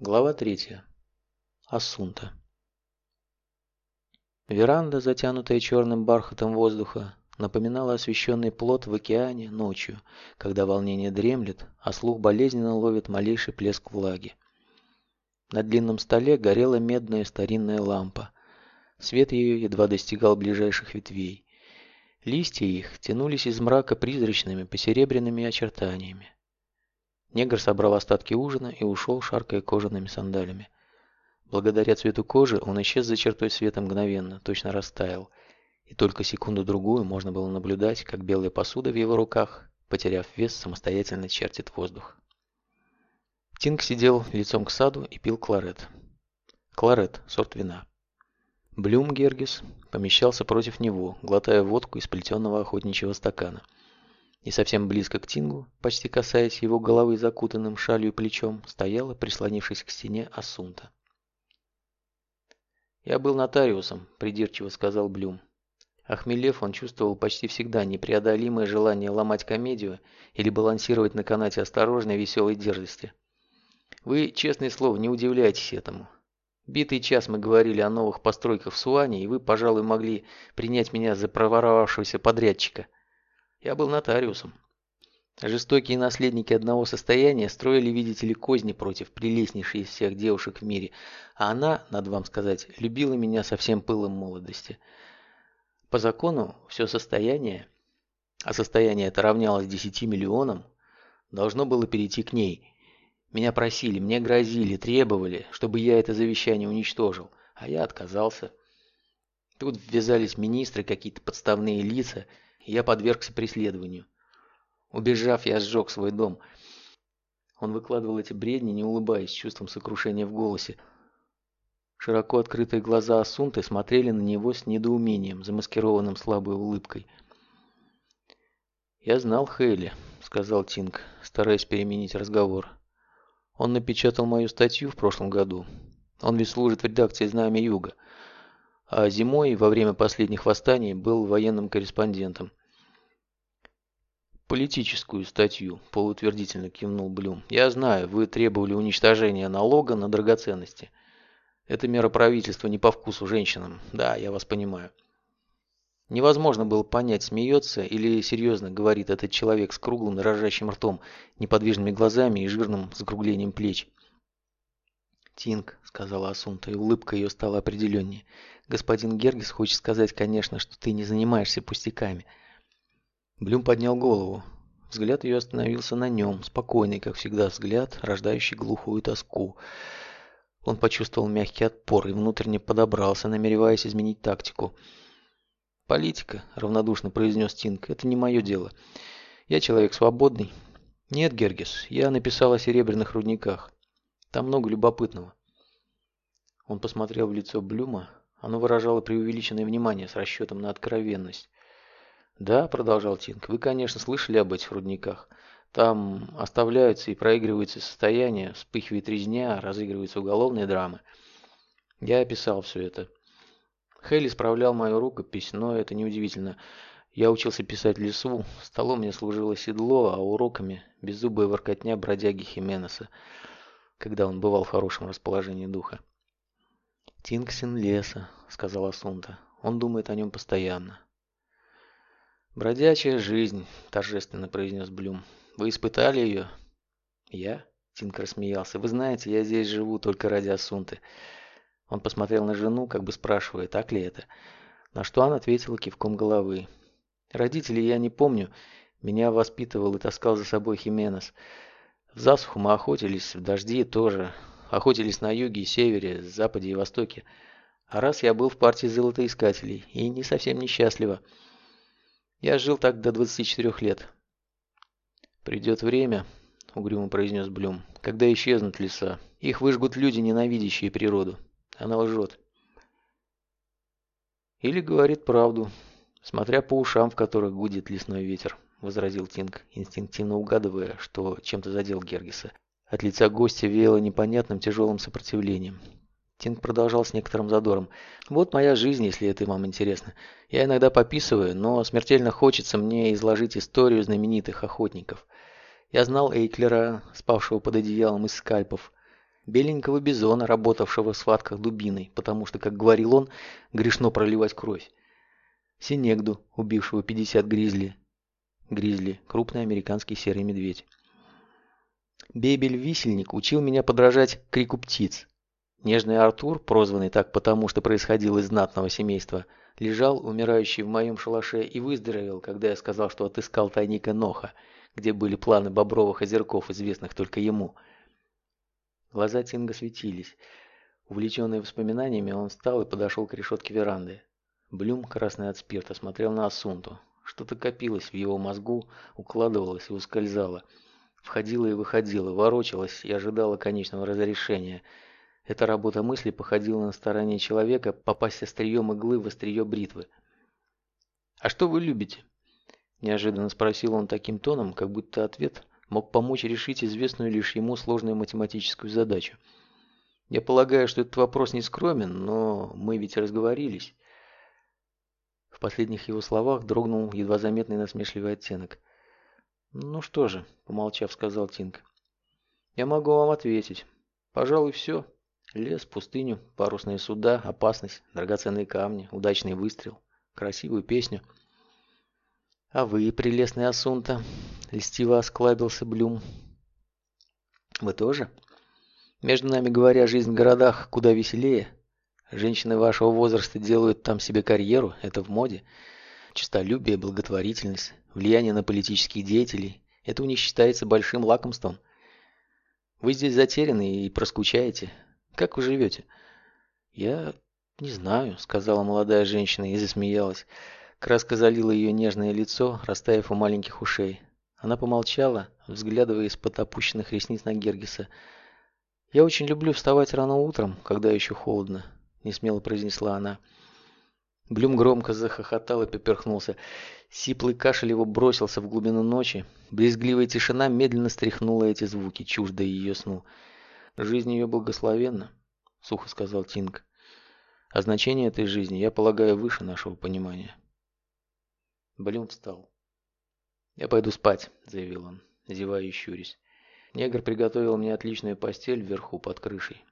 Глава третья. Асунта. Веранда, затянутая черным бархатом воздуха, напоминала освещенный плот в океане ночью, когда волнение дремлет, а слух болезненно ловит малейший плеск влаги. На длинном столе горела медная старинная лампа. Свет ее едва достигал ближайших ветвей. Листья их тянулись из мрака призрачными посеребряными очертаниями. Негр собрал остатки ужина и ушел, шаркая кожаными сандалями. Благодаря цвету кожи он исчез за чертой света мгновенно, точно растаял. И только секунду-другую можно было наблюдать, как белая посуда в его руках, потеряв вес, самостоятельно чертит воздух. Тинг сидел лицом к саду и пил кларет. Кларет – сорт вина. Блюм Гергис помещался против него, глотая водку из плетеного охотничьего стакана – и совсем близко к Тингу, почти касаясь его головы закутанным шалью плечом, стояла, прислонившись к стене, Асунта. «Я был нотариусом», – придирчиво сказал Блюм. Охмелев, он чувствовал почти всегда непреодолимое желание ломать комедию или балансировать на канате осторожной веселой дерзости. Вы, честное слово, не удивляйтесь этому. Битый час мы говорили о новых постройках в Суане, и вы, пожалуй, могли принять меня за проворовавшегося подрядчика – я был нотариусом. Жестокие наследники одного состояния строили, видите ли, козни против прелестнейшей из всех девушек в мире, а она, надо вам сказать, любила меня со всем пылом молодости. По закону все состояние, а состояние это равнялось 10 миллионам, должно было перейти к ней. Меня просили, мне грозили, требовали, чтобы я это завещание уничтожил, а я отказался. Тут ввязались министры, какие-то подставные лица – я подвергся преследованию. Убежав, я сжег свой дом. Он выкладывал эти бредни, не улыбаясь, с чувством сокрушения в голосе. Широко открытые глаза Асунты смотрели на него с недоумением, замаскированным слабой улыбкой. «Я знал Хейли», — сказал Тинг, стараясь переменить разговор. «Он напечатал мою статью в прошлом году. Он ведь служит в редакции «Знамя Юга». А зимой, во время последних восстаний, был военным корреспондентом. «Политическую статью», – полутвердительно кивнул Блюм. «Я знаю, вы требовали уничтожения налога на драгоценности. Это мера правительства не по вкусу женщинам. Да, я вас понимаю». Невозможно было понять, смеется или серьезно говорит этот человек с круглым дрожащим ртом, неподвижными глазами и жирным закруглением плеч. «Тинг», — сказала Асунта, и улыбка ее стала определеннее. «Господин Гергис хочет сказать, конечно, что ты не занимаешься пустяками». Блюм поднял голову. Взгляд ее остановился на нем, спокойный, как всегда, взгляд, рождающий глухую тоску. Он почувствовал мягкий отпор и внутренне подобрался, намереваясь изменить тактику. «Политика», — равнодушно произнес Тинг, — «это не мое дело. Я человек свободный». «Нет, Гергис, я написал о серебряных рудниках. Там много любопытного». Он посмотрел в лицо Блюма. Оно выражало преувеличенное внимание с расчетом на откровенность. «Да», — продолжал Тинг, — «вы, конечно, слышали об этих рудниках. Там оставляются и проигрываются состояния, вспыхивает резня, разыгрываются уголовные драмы. Я описал все это. Хейли справлял мою рукопись, но это неудивительно. Я учился писать лесу, столом мне служило седло, а уроками – беззубая воркотня бродяги Хименеса, когда он бывал в хорошем расположении духа. «Тингсин леса», – сказала Сунта. «Он думает о нем постоянно». «Бродячая жизнь», – торжественно произнес Блюм. «Вы испытали ее?» «Я?» – Тинк рассмеялся. «Вы знаете, я здесь живу только ради Асунты». Он посмотрел на жену, как бы спрашивая, так ли это. На что она ответила кивком головы. «Родителей я не помню. Меня воспитывал и таскал за собой Хименес. Засуху мы охотились, в дожди тоже. Охотились на юге и севере, западе и востоке. А раз я был в партии золотоискателей, и не совсем несчастливо». Я жил так до 24 лет. Придет время, угрюмо произнес Блюм, когда исчезнут леса. Их выжгут люди, ненавидящие природу. Она лжет. Или говорит правду, смотря по ушам, в которых гудит лесной ветер, возразил Тинг, инстинктивно угадывая, что чем-то задел Гергиса. От лица гостя веяло непонятным тяжелым сопротивлением. Тинг продолжал с некоторым задором. «Вот моя жизнь, если это вам интересно. Я иногда пописываю, но смертельно хочется мне изложить историю знаменитых охотников. Я знал Эйклера, спавшего под одеялом из скальпов. беленького бизона, работавшего в схватках дубиной, потому что, как говорил он, грешно проливать кровь. Синегду, убившего 50 гризли. Гризли – крупный американский серый медведь. Бебель-висельник учил меня подражать крику птиц. Нежный Артур, прозванный так потому, что происходил из знатного семейства, лежал, умирающий в моем шалаше, и выздоровел, когда я сказал, что отыскал тайник Эноха, где были планы бобровых озерков, известных только ему. Глаза Тинга светились. Увлеченный воспоминаниями, он встал и подошел к решетке веранды. Блюм, красный от спирта, смотрел на Асунту. Что-то копилось в его мозгу, укладывалось и ускользало – Входила и выходила, ворочалась и ожидала конечного разрешения. Эта работа мысли походила на старание человека попасть острием иглы в острие бритвы. «А что вы любите?» Неожиданно спросил он таким тоном, как будто ответ мог помочь решить известную лишь ему сложную математическую задачу. «Я полагаю, что этот вопрос не скромен, но мы ведь разговорились». В последних его словах дрогнул едва заметный насмешливый оттенок. «Ну что же», — помолчав, сказал Тинг. «Я могу вам ответить. Пожалуй, все. Лес, пустыню, парусные суда, опасность, драгоценные камни, удачный выстрел, красивую песню». «А вы, прелестный Асунта», — льстиво осклабился Блюм. «Вы тоже? Между нами говоря, жизнь в городах куда веселее. Женщины вашего возраста делают там себе карьеру, это в моде. Честолюбие, благотворительность, влияние на политических деятелей – это у них считается большим лакомством. Вы здесь затеряны и проскучаете. Как вы живете? Я не знаю, сказала молодая женщина и засмеялась. Краска залила ее нежное лицо, растаяв у маленьких ушей. Она помолчала, взглядывая из-под опущенных ресниц на Гергиса. «Я очень люблю вставать рано утром, когда еще холодно», — несмело произнесла она. Блюм громко захохотал и поперхнулся. Сиплый кашель его бросился в глубину ночи. Брезгливая тишина медленно стряхнула эти звуки, чуждые ее сну. «Жизнь ее благословенна», — сухо сказал Тинг. «А значение этой жизни, я полагаю, выше нашего понимания». Блюм встал. «Я пойду спать», — заявил он, зевая и щурясь. «Негр приготовил мне отличную постель вверху под крышей.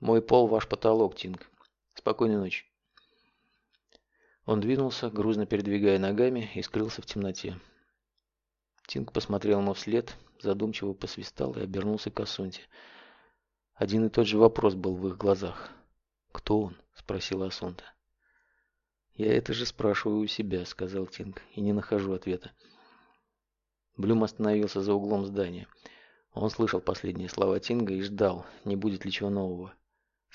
Мой пол — ваш потолок, Тинг. Спокойной ночи». Он двинулся, грузно передвигая ногами, и скрылся в темноте. Тинг посмотрел ему вслед, задумчиво посвистал и обернулся к Асунте. Один и тот же вопрос был в их глазах. «Кто он?» – спросила Асунта. «Я это же спрашиваю у себя», – сказал Тинг, – «и не нахожу ответа». Блюм остановился за углом здания. Он слышал последние слова Тинга и ждал, не будет ли чего нового.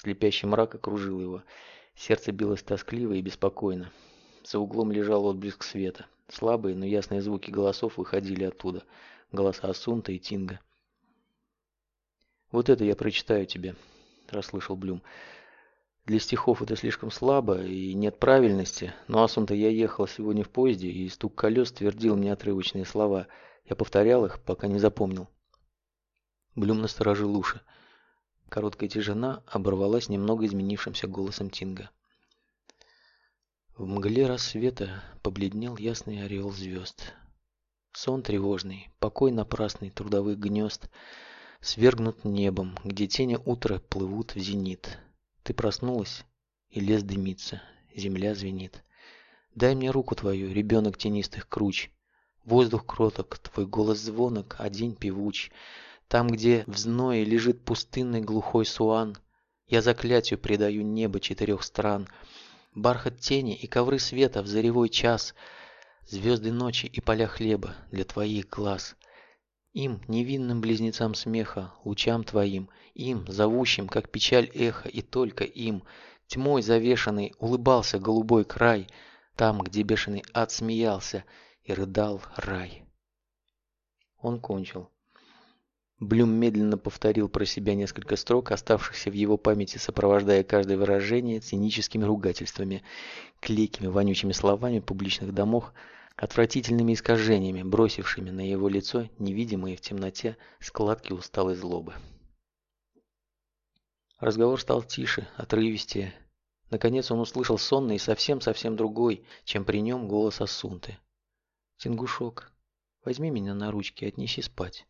Слепящий мрак окружил его, Сердце билось тоскливо и беспокойно. За углом лежал отблеск света. Слабые, но ясные звуки голосов выходили оттуда. Голоса Асунта и Тинга. «Вот это я прочитаю тебе», – расслышал Блюм. «Для стихов это слишком слабо и нет правильности, но Асунта я ехал сегодня в поезде, и стук колес твердил мне отрывочные слова. Я повторял их, пока не запомнил». Блюм насторожил уши. Короткая тишина оборвалась немного изменившимся голосом Тинга. В мгле рассвета побледнел ясный орел звезд. Сон тревожный, покой напрасный трудовых гнезд Свергнут небом, где тени утра плывут в зенит. Ты проснулась, и лес дымится, земля звенит. Дай мне руку твою, ребенок тенистых круч. Воздух кроток, твой голос звонок, а день певуч. Там, где в зное лежит пустынный глухой суан, Я заклятию предаю небо четырех стран. Бархат тени и ковры света в заревой час, Звезды ночи и поля хлеба для твоих глаз. Им, невинным близнецам смеха, лучам твоим, Им, зовущим, как печаль эхо, и только им, Тьмой завешанный улыбался голубой край, Там, где бешеный ад смеялся и рыдал рай. Он кончил. Блюм медленно повторил про себя несколько строк, оставшихся в его памяти, сопровождая каждое выражение циническими ругательствами, клейкими вонючими словами публичных домов, отвратительными искажениями, бросившими на его лицо невидимые в темноте складки усталой злобы. Разговор стал тише, отрывистее. Наконец он услышал сонный и совсем-совсем другой, чем при нем голос Асунты. «Тингушок, возьми меня на ручки и отнеси спать».